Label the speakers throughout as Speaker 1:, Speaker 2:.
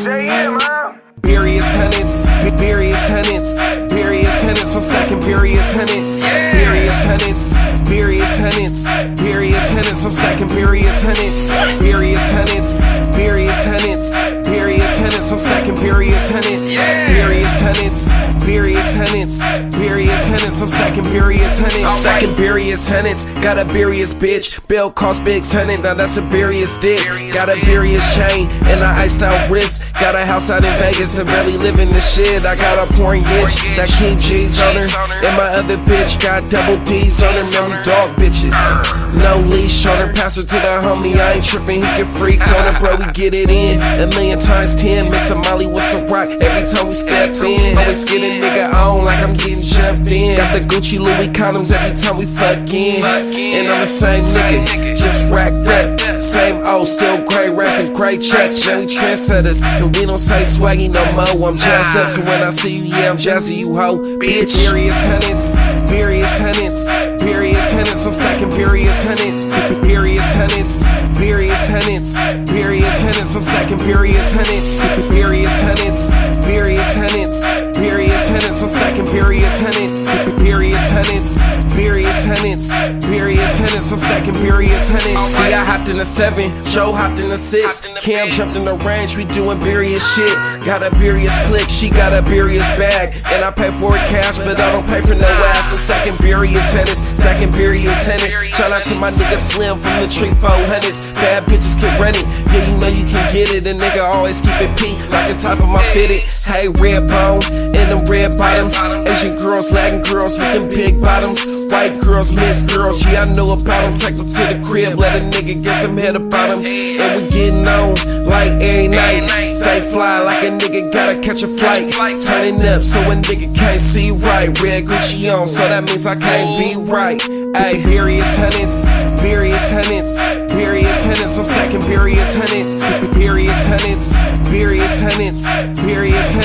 Speaker 1: JM, huh? Various hundreds, various hundreds, various hundreds. I'm stacking various hundreds, various hundreds, various hundreds, various hundreds. I'm stacking various hundreds, various hundreds, various hundreds, various hundreds. I'm stacking various hundreds, various hundreds, various hundreds, various hundreds. I'm stacking various hundreds, stacking various hundreds, Got a various bitch, bill cost big hundred. Now that's a various dick. Got a various chain and a iced out wrist. Got a house out in Vegas and barely living the shit. I got a pouring bitch that keep G's on her. And my other bitch got double D's on her. We dog bitches. No leash on her. Pass her to the homie. I ain't tripping. He can freak on her, bro. We get it in. A million times ten. Mr. Molly with some rock every time we step in. Always get a nigga on like I'm getting jumped in. Got the Gucci Louis condoms every time we fuck in. And I'm the same nigga, just racked up. Same old, still gray rats and gray checks. Yeah, we trendsetters. And we don't say swaggy no more. I'm jazzed up. So when I see you, yeah, I'm jazzy, you hoe. Bitch. Various hundreds, various hundreds, various hundreds. I'm stacking various hundreds, various hundreds, various hundreds, various hundreds. I'm stacking various hundreds, various hundreds, various hundreds, various hundreds. I'm stacking various hundreds, various hundreds, various hundreds, various. I'm stacking various hundreds. See, I hopped in a seven, Joe hopped in a six, Cam jumped in the range. We doing various shit. Got a various click, she got a various bag, and I pay for it cash, but I don't pay for no ass. I'm stacking various hundreds, stacking various hundreds. Shout out to my nigga Slim from the tree 400s. Bad bitches can run it, yeah, you know you can get it. A nigga always keep it P like the top of my fitted. Hey, red bone and them red bottoms. Asian girls, Latin girls with them big bottoms. White girls, miss girls, yeah, I know about them. Take them to the crib, let a nigga get some head about them. And we getting on like every night. Stay fly like a nigga gotta catch a flight. Turning up so a nigga can't see right. Red Gucci on, so that means I can't be right. Ayy, various hundreds, various hundreds, various hundreds. I'm stacking various hundreds, various hundreds,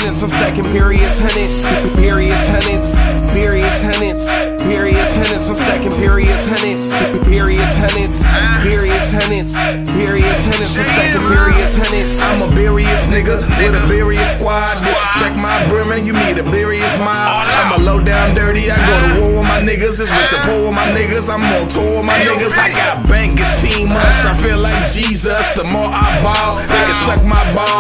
Speaker 1: various. I'm stacking various hundreds, various hundreds, various hundreds, various hundreds. I'm stacking various hundreds, various hundreds, various hundreds, various hundreds. I'm stacking various hundreds.
Speaker 2: I'm a various nigga with a various squad. Disrespect my brethren, you meet a various mob. I'm a low down dirty, I go to war with my niggas. It's rich and poor with my niggas. I'm on tour with my niggas. I got bankers, team us. I feel like Jesus. The more I ball, they can suck my balls.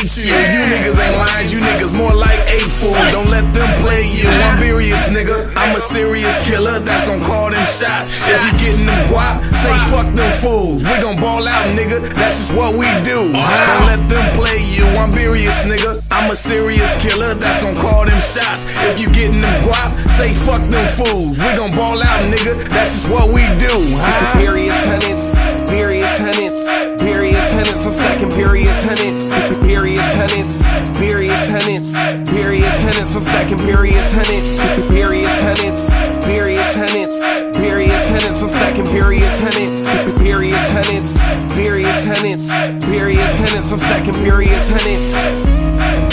Speaker 2: Hate you. You niggas ain't lions, you niggas more like a fool. Don't let them play you. I'm various nigga. I'm a serious killer that's gonna call them shots. If you getting them guap, say fuck them fools. We gon' ball out, nigga. That's just what we do. Don't let them play you. I'm various nigga. I'm a serious killer that's gonna call them shots. If you getting them guap, say fuck them fools. We gon' ball out, nigga. That's just what we do. Huh?
Speaker 1: Various hundreds, various hundreds, various hundreds. I'm stacking various hundreds, hundreds, various hundreds, various hundreds. I'm stacking various hundreds, various hundreds, various hundreds, various hundreds. I'm stacking various hundreds, various hundreds, various hundreds, various hundreds. I'm stacking various hundreds.